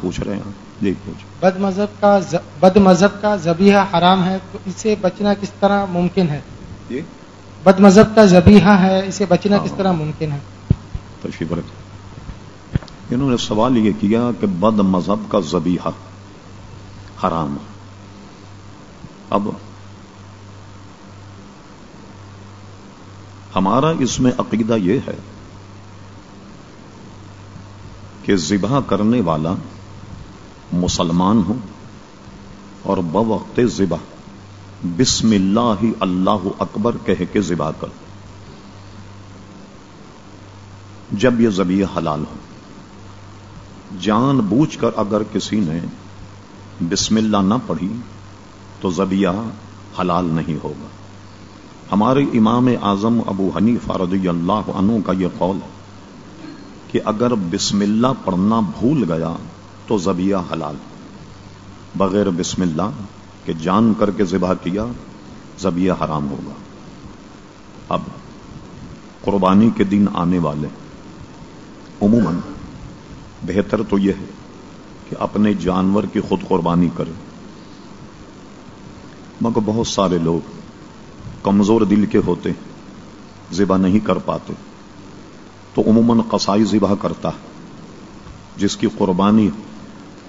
پوچھ رہے ہیں۔ جی پوچھ۔ بد مذہب کا ز- بد مذہب کا ذبیحہ حرام ہے تو اسے بچنا کس طرح ممکن ہے؟ جی۔ بد مذہب کا ذبیحہ ہے اسے بچنا کس طرح ممکن ہے؟ تشریف رکھ انہوں نے سوال یہ کیا کہ بد مذہب کا زبیحہ حرام اب ہمارا اس میں عقیدہ یہ ہے کہ ذبح کرنے والا مسلمان ہو اور بوقت ذبح، بسم اللہ اللہ اکبر کہہ کے ذبح کر۔ جب یہ زبیہ حلال ہو، جان بوجھ کر اگر کسی نے بسم اللہ نہ پڑھی، تو زبیہ حلال نہیں ہوگا۔ ہمارے امام اعظم ابو حنیفہ رضی اللہ عنہ کا یہ قول ہے کہ اگر بسم اللہ پڑھنا بھول گیا تو زبیہ حلال۔ بغیر بسم اللہ کہ جان کر کے ذبح کیا، زبیہ حرام ہوگا۔ اب قربانی کے دن آنے والے، عموماً بہتر تو یہ ہے کہ اپنے جانور کی خود قربانی کرے۔ مگر بہت سارے لوگ کمزور دل کے ہوتے، ذبح نہیں کر پاتے۔ تو عموماً قصائی ذبح کرتا ہے جس کی قربانی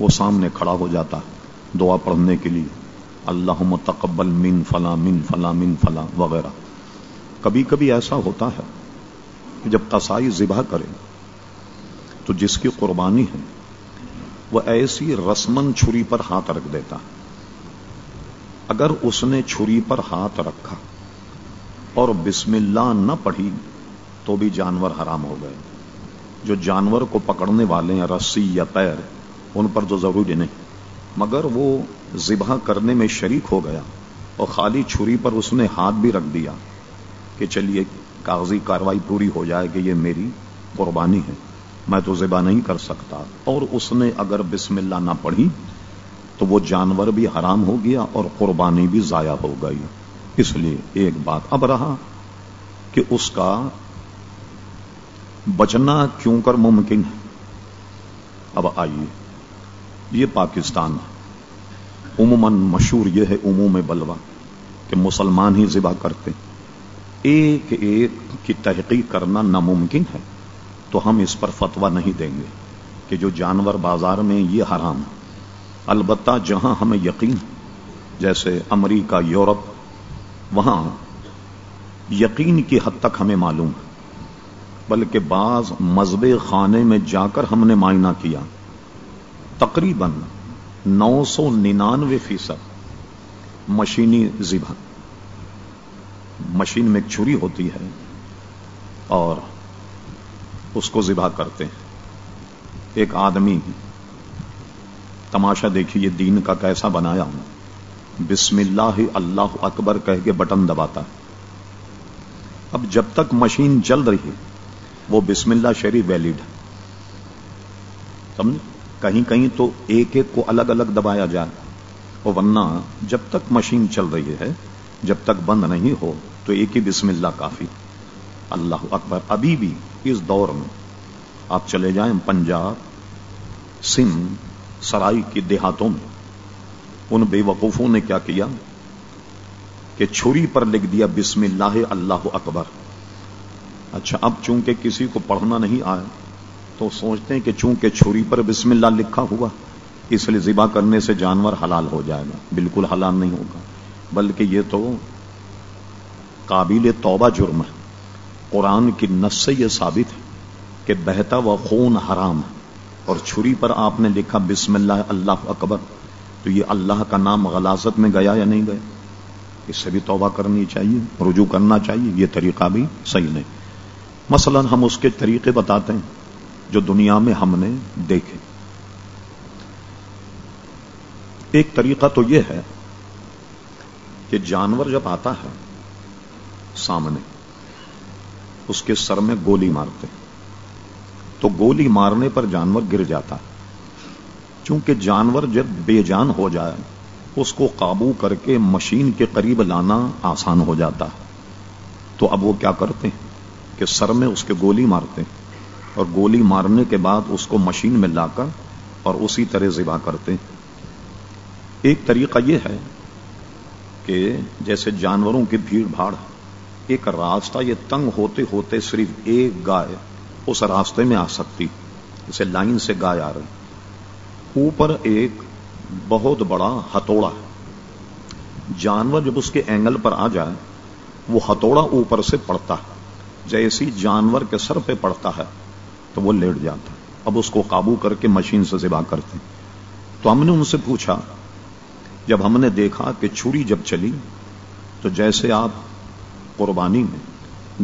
وہ سامنے کھڑا ہو جاتا ہے دعا پڑھنے کے لیے۔ اللہ تقبل من فلاں من فلاں من فلاں وغیرہ۔ کبھی کبھی ایسا ہوتا ہے کہ جب قصائی ذبح کرے تو جس کی قربانی ہے وہ ایسی رسمن چھری پر ہاتھ رکھ دیتا۔ اگر اس نے چھری پر ہاتھ رکھا اور بسم اللہ نہ پڑھی تو بھی جانور حرام ہو گئے۔ جو جانور کو پکڑنے والے ہیں، رسی یا پیر ان پر تو ضروری نہیں۔ مگر وہ ذبح کرنے میں شریک ہو گیا اور خالی چھری پر اس نے ہاتھ بھی رکھ دیا کہ چلیے، کاغذی کاروائی پوری ہو جائے کہ یہ میری قربانی ہے۔ میں تو ذبح نہیں کر سکتا۔ اور اس نے اگر بسم اللہ نہ پڑھی تو وہ جانور بھی حرام ہو گیا اور قربانی بھی ضائع ہو گئی۔ اس لیے ایک بات اب رہا کہ اس کا بچنا کیوں کر ممکن ہے۔ اب آئیے۔ یہ پاکستان ہے۔ عموماً مشہور یہ ہے عموم بلوا کہ مسلمان ہی ذبح کرتے ایک ایک کی تحقیق کرنا ناممکن ہے۔ تو ہم اس پر فتوا نہیں دیں گے کہ جو جانور بازار میں یہ حرام ہے۔ البتہ جہاں ہمیں یقین جیسے امریکہ، یورپ، وہاں یقین کی حد تک ہمیں معلوم ہے۔ بلکہ بعض مذہب خانے میں جا کر ہم نے معائنہ کیا۔ تقریباً نو سو ننانوے فیصد مشینی ذبح۔ مشین میں ایک چھری ہوتی ہے اور اس کو ذبح کرتے ہیں۔ ایک آدمی تماشا دیکھیے، دین کا کیسا بنایا ہوں۔ بسم اللہ اللہ اکبر کہہ کے بٹن دباتا ہے۔ اب جب تک مشین چل رہی ہے، وہ بسم اللہ شریف ویلڈ ہے۔ سمجھ کہیں کہیں تو ایک ایک کو الگ الگ دبایا جائے۔ اور ورنہ جب تک مشین چل رہی ہے، جب تک بند نہیں ہو، تو ایک ہی بسم اللہ کافی۔ اللہ اکبر، ابھی بھی اس دور میں آپ چلے جائیں پنجاب، سندھ، سرائی کی دیہاتوں میں۔ ان بے وقوفوں نے کیا کیا؟ کہ چھری پر لکھ دیا، بسم اللہ اللہ اکبر۔ اچھا اب چونکہ کسی کو پڑھنا نہیں آئے تو سوچتے ہیں کہ چونکہ چھری پر بسم اللہ لکھا ہوا، اس لیے ذبح کرنے سے جانور حلال ہو جائے گا۔ بالکل حلال نہیں ہوگا۔ بلکہ یہ تو قابل توبہ جرم ہے۔ قرآن کی نس سے یہ ثابت ہے کہ بہتا و خون حرام ہے۔ اور چھری پر آپ نے لکھا بسم اللہ اللہ اکبر، تو یہ اللہ کا نام غلاظت میں گیا یا نہیں گیا؟ اس سے بھی توبہ کرنی چاہیے، رجوع کرنا چاہیے، یہ طریقہ بھی صحیح نہیں۔ مثلا ہم اس کے طریقے بتاتے ہیں۔ جو دنیا میں ہم نے دیکھے۔ ایک طریقہ تو یہ ہے کہ جانور جب آتا ہے سامنے، اس کے سر میں گولی مارتے تو گولی مارنے پر جانور گر جاتا ہے۔ چونکہ جانور جب بے جان ہو جائے، اس کو قابو کر کے مشین کے قریب لانا آسان ہو جاتا ہے۔ تو اب وہ کیا کرتے ہیں؟ کہ سر میں اس کے گولی مارتے اور گولی مارنے کے بعد اس کو مشین میں لا کر اور اسی طرح ذبح کرتے ہیں۔ ایک طریقہ یہ ہے کہ جیسے جانوروں کی بھیڑ بھاڑ، ایک راستہ یہ تنگ ہوتے ہوتے صرف ایک گائے اس راستے میں آ سکتی جیسے لائن سے گائے آ رہی۔ اوپر ایک بہت بڑا ہتوڑا ہے۔ جانور جب اس کے اینگل پر آ جائے، وہ ہتوڑا اوپر سے پڑتا ہے، جیسی جانور کے سر پہ پڑتا ہے۔ تو وہ لیٹ جاتا۔ اب اس کو قابو کر کے مشین سے ذبح کرتے۔ تو ہم نے ان سے پوچھا، جب ہم نے دیکھا کہ چھری جب چلی، تو جیسے آپ قربانی میں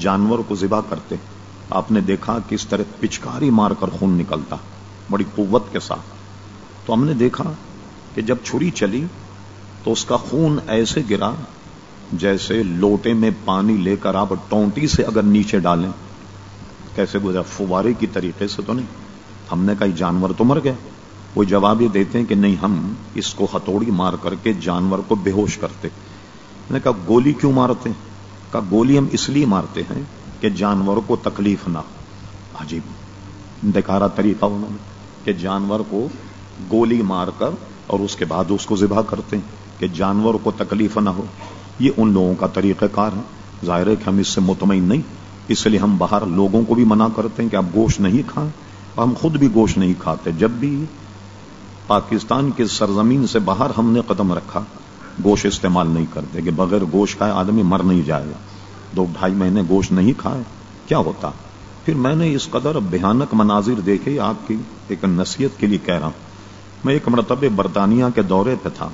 جانور کو ذبح کرتے، آپ نے دیکھا کہ اس طرح پچکاری مار کر خون نکلتا، بڑی قوت کے ساتھ۔ تو ہم نے دیکھا کہ جب چھری چلی، تو اس کا خون ایسے گرا جیسے لوٹے میں پانی لے کر آپ ٹونٹی سے اگر نیچے ڈالیں کیسے گزرا؟ فوارے کی طریقے سے تو نہیں۔ ہم نے کہا جانور تو مر گئے۔ وہ جواب یہ دیتے ہیں کہ نہیں، ہم اس کو ہتھوڑی مار کر کے جانور کو بے ہوش کرتے۔ نے کہا، گولی کیوں مارتے کہا، گولی ہم اس لیے مارتے ہیں کہ جانور کو تکلیف نہ عجیب دکھارا طریقہ انہوں نے کہ جانور کو گولی مار کر اور اس کے بعد اس کو ذبح کرتے ہیں کہ جانور کو تکلیف نہ ہو۔ یہ ان لوگوں کا طریقہ کار ہے۔ ظاہر ہے کہ ہم اس سے مطمئن نہیں۔ اس لیے ہم باہر لوگوں کو بھی منع کرتے ہیں کہ آپ گوشت نہیں کھائیں اور ہم خود بھی گوشت نہیں کھاتے۔ جب بھی پاکستان کے سرزمین سے باہر ہم نے قدم رکھا، گوشت استعمال نہیں کرتے کہ بغیر گوشت کھائے آدمی مر نہیں جائے گا۔ دو ڈھائی مہینے گوشت نہیں کھائے، کیا ہوتا؟ پھر میں نے اس قدر بھیانک مناظر دیکھے، آپ کی ایک نصیحت کے لیے کہہ رہا ہوں۔ میں ایک مرتبہ برطانیہ کے دورے پہ تھا۔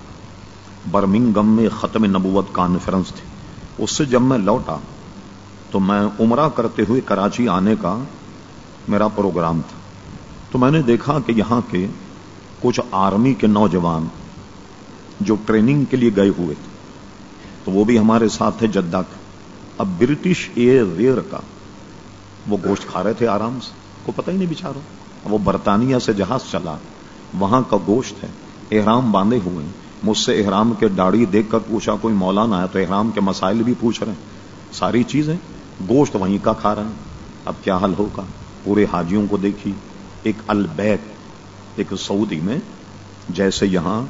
برمنگم میں ختم نبوت کانفرنس تھی۔ اس سے جب میں لوٹا تو میں عمرہ کرتے ہوئے کراچی آنے کا میرا پروگرام تھا۔ تو میں نے دیکھا کہ یہاں کے کچھ آرمی کے نوجوان جو ٹریننگ کے لیے گئے ہوئے تھے، تو وہ بھی ہمارے ساتھ تھے جدہ کے اب برٹش ایئر ویئر کا وہ گوشت کھا رہے تھے آرام سے، کو پتہ ہی نہیں بچارو وہ برطانیہ سے جہاز چلا، وہاں کا گوشت ہے، احرام باندھے ہوئے مجھ سے احرام کے داڑھی دیکھ کر پوچھا، کوئی مولانا ہے؟ تو احرام کے مسائل بھی پوچھ رہے ہیں۔ ساری چیزیں گوشت وہیں کا کھا رہے ہیں اب کیا حل ہوگا؟ پورے حاجیوں کو دیکھی۔ ایک البیک ایک سعودی میں جیسے یہاں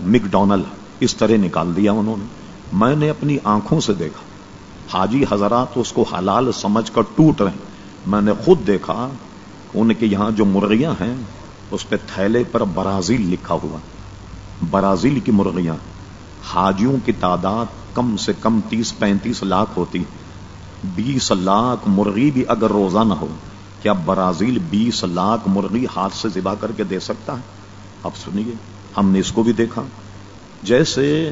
مک ڈونل اس طرح نکال دیا انہوں نے۔ میں نے اپنی آنکھوں سے دیکھا۔ حاجی حضرات اس کو حلال سمجھ کر ٹوٹ رہے میں نے خود دیکھا ان کے یہاں جو مرغیاں ہیں، اس پہ تھیلے پر برازیل لکھا ہوا برازیل کی مرغیاں۔ حاجیوں کی تعداد کم سے کم تیس پینتیس لاکھ ہوتی۔ بیس لاکھ مرغی بھی اگر روزہ نہ ہو، کیا برازیل بیس لاکھ مرغی ہاتھ سے ذبح کر کے دے سکتا ہے؟ اب سنیے، ہم نے اس کو بھی دیکھا۔ جیسے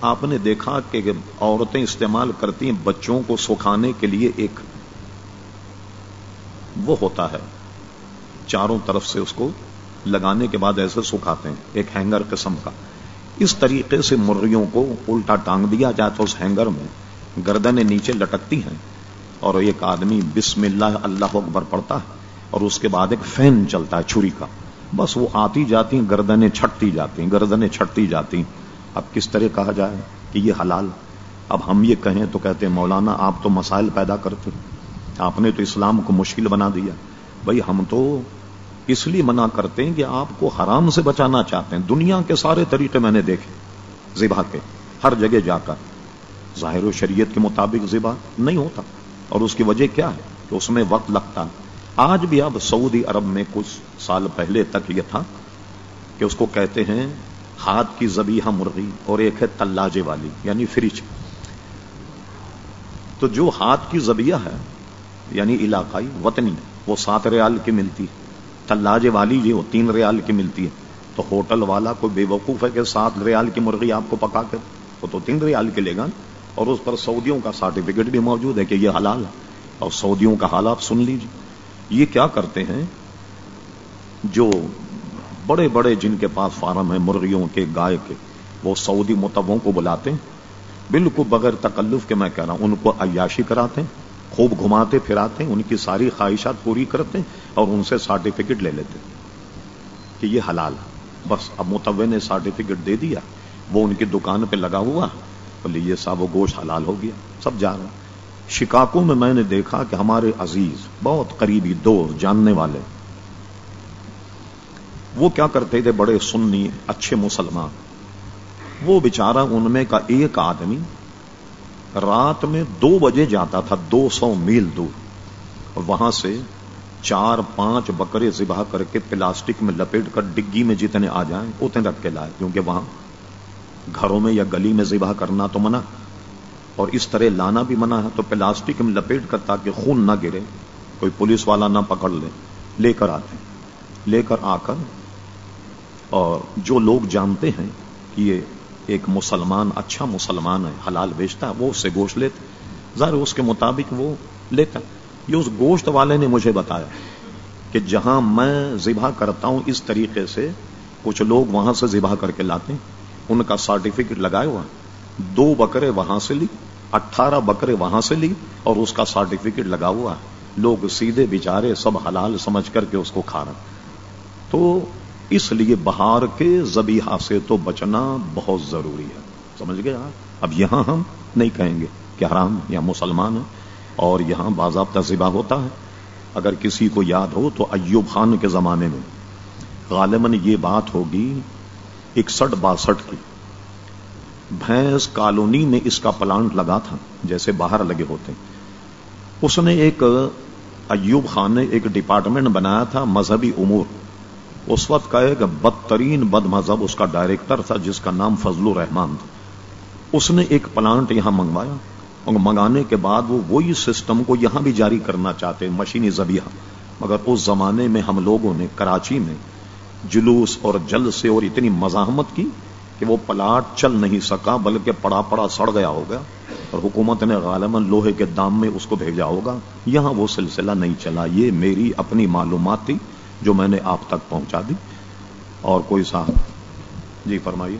آپ نے دیکھا کہ عورتیں استعمال کرتی ہیں بچوں کو سکھانے کے لیے ایک، وہ ہوتا ہے، چاروں طرف سے اس کو لگانے کے بعد ایسے سکھاتے ہیں، ایک ہینگر قسم کا۔ اس طریقے سے مرغیوں کو الٹا ٹانگ دیا جائے تو اس ہینگر میں۔ گردنیں نیچے لٹکتی ہیں اور ایک آدمی بسم اللہ اللہ اکبر پڑتا ہے اور اس کے بعد ایک فین چلتا ہے چھری کا۔ بس وہ آتی جاتی ہیں، گردنیں چھٹتی جاتی ہیں، گردنیں چھٹتی جاتی ہیں۔ اب کس طرح کہا جائے کہ یہ حلال؟ اب ہم یہ کہیں تو کہتے ہیں، مولانا آپ تو مسائل پیدا کرتے آپ نے تو اسلام کو مشکل بنا دیا۔ بھائی ہم تو اس لیے منع کرتے ہیں کہ آپ کو حرام سے بچانا چاہتے ہیں؟ دنیا کے سارے طریقے میں نے دیکھے۔ ذبح کے، ہر جگہ جا کر۔ ظاہر و شریعت کے مطابق ذبح نہیں ہوتا۔ اور اس کی وجہ کیا ہے؟ کہ اس میں وقت لگتا۔ آج بھی اب سعودی عرب میں کچھ سال پہلے تک یہ تھا کہ اس کو کہتے ہیں، ہاتھ کی زبیحہ مرغی اور ایک ہے تلاجے والی یعنی فریج۔ تو جو ہاتھ کی زبیہ ہے یعنی علاقائی وطنی، وہ سات ریال کی ملتی ہے۔ تلاجے والی جو وہ تین ریال کی ملتی ہے۔ تو ہوٹل والا کوئی بے وقوف ہے کہ سات ریال کی مرغی آپ کو پکا کر وہ تو تین ریال کے لے گا اور اس پر سعودیوں کا سرٹیفکیٹ بھی موجود ہے کہ یہ حلال ہے۔ اور سعودیوں کا حالات سن لیجیے یہ کیا کرتے ہیں؟ جو بڑے بڑے جن کے پاس فارم ہیں، مرغیوں کے، گائے کے، وہ سعودی متبوں کو بلاتے ہیں۔ بالکل بغیر تکلف کے میں کہہ رہا ہوں، ان کو عیاشی کراتے ہیں۔ خوب گھماتے پھراتے ہیں، ان کی ساری خواہشات پوری کرتے ہیں اور ان سے سرٹیفکیٹ لے لیتے ہیں کہ یہ حلال ہے۔ بس اب متوے نے سرٹیفکیٹ دے دیا، وہ ان کی دکان پہ لگا ہوا لیے صاحب وہ گوشت حلال ہو گیا، سب جا رہے شکاکو میں میں نے دیکھا کہ ہمارے عزیز بہت قریبی دو جاننے والے، وہ کیا کرتے تھے؟ بڑے سنی، اچھے مسلمان۔ وہ بیچارہ ان میں کا ایک آدمی رات میں دو بجے جاتا تھا، دو سو میل دور۔ وہاں سے چار پانچ بکرے ذبح کر کے پلاسٹک میں لپیٹ کر ڈگی میں جتنے آ جائیں، اتنے رکھ کے لائے۔ کیونکہ وہاں گھروں میں یا گلی میں ذبح کرنا تو منع، اور اس طرح لانا بھی منع ہے۔ تو پلاسٹک میں لپیٹ کر تاکہ خون نہ گرے، کوئی پولیس والا نہ پکڑ لے۔ لے کر آتے لے کر آ کر، اور جو لوگ جانتے ہیں کہ یہ ایک مسلمان اچھا مسلمان ہے، حلال بیچتا، وہ اس سے گوشت لیتے ظاہر اس کے مطابق وہ لیتا۔ یہ اس گوشت والے نے مجھے بتایا کہ جہاں میں ذبح کرتا ہوں، اس طریقے سے کچھ لوگ وہاں سے ذبح کر کے لاتے ہیں۔ ان کا سرٹیفکیٹ لگائے ہوا دو بکرے وہاں سے لی، اٹھارہ بکرے وہاں سے لی اور اس کا سرٹیفکیٹ لگا ہوا لوگ سیدھے بچارے سب حلال سمجھ کر کے اس کو کھا رہے تو اس لیے بہار کے زبیحا سے تو بچنا بہت ضروری ہے۔ سمجھ گئے آپ؟ اب یہاں ہم نہیں کہیں گے کہ حرام یا مسلمان ہیں اور یہاں باضابطہ ذبح ہوتا ہے۔ اگر کسی کو یاد ہو تو ایوب خان کے زمانے میں غالباً یہ بات ہوگی اکسٹھ باسٹھ کی۔ بھینس کالونی میں اس کا پلانٹ لگا تھا جیسے باہر لگے ہوتے اس نے ایک ایوب خان نے ایک ڈپارٹمنٹ بنایا تھا مذہبی امور۔ اس وقت کا ایک بدترین بد مذہب اس کا ڈائریکٹر تھا جس کا نام فضل الرحمان تھا۔ اس نے ایک پلانٹ یہاں منگوایا اور منگانے کے بعد وہ وہی سسٹم کو یہاں بھی جاری کرنا چاہتے، مشینی زبیہ مگر اس زمانے میں ہم لوگوں نے کراچی میں جلوس اور جل سے اور اتنی مزاحمت کی کہ وہ پلاٹ چل نہیں سکا، بلکہ پڑا پڑا سڑ گیا ہوگا اور حکومت نے غالباً لوہے کے دام میں اس کو بھیجا ہوگا۔ یہاں وہ سلسلہ نہیں چلا، یہ میری اپنی معلومات تھی جو میں نے آپ تک پہنچا دی اور کوئی صاحب جی فرمائیے۔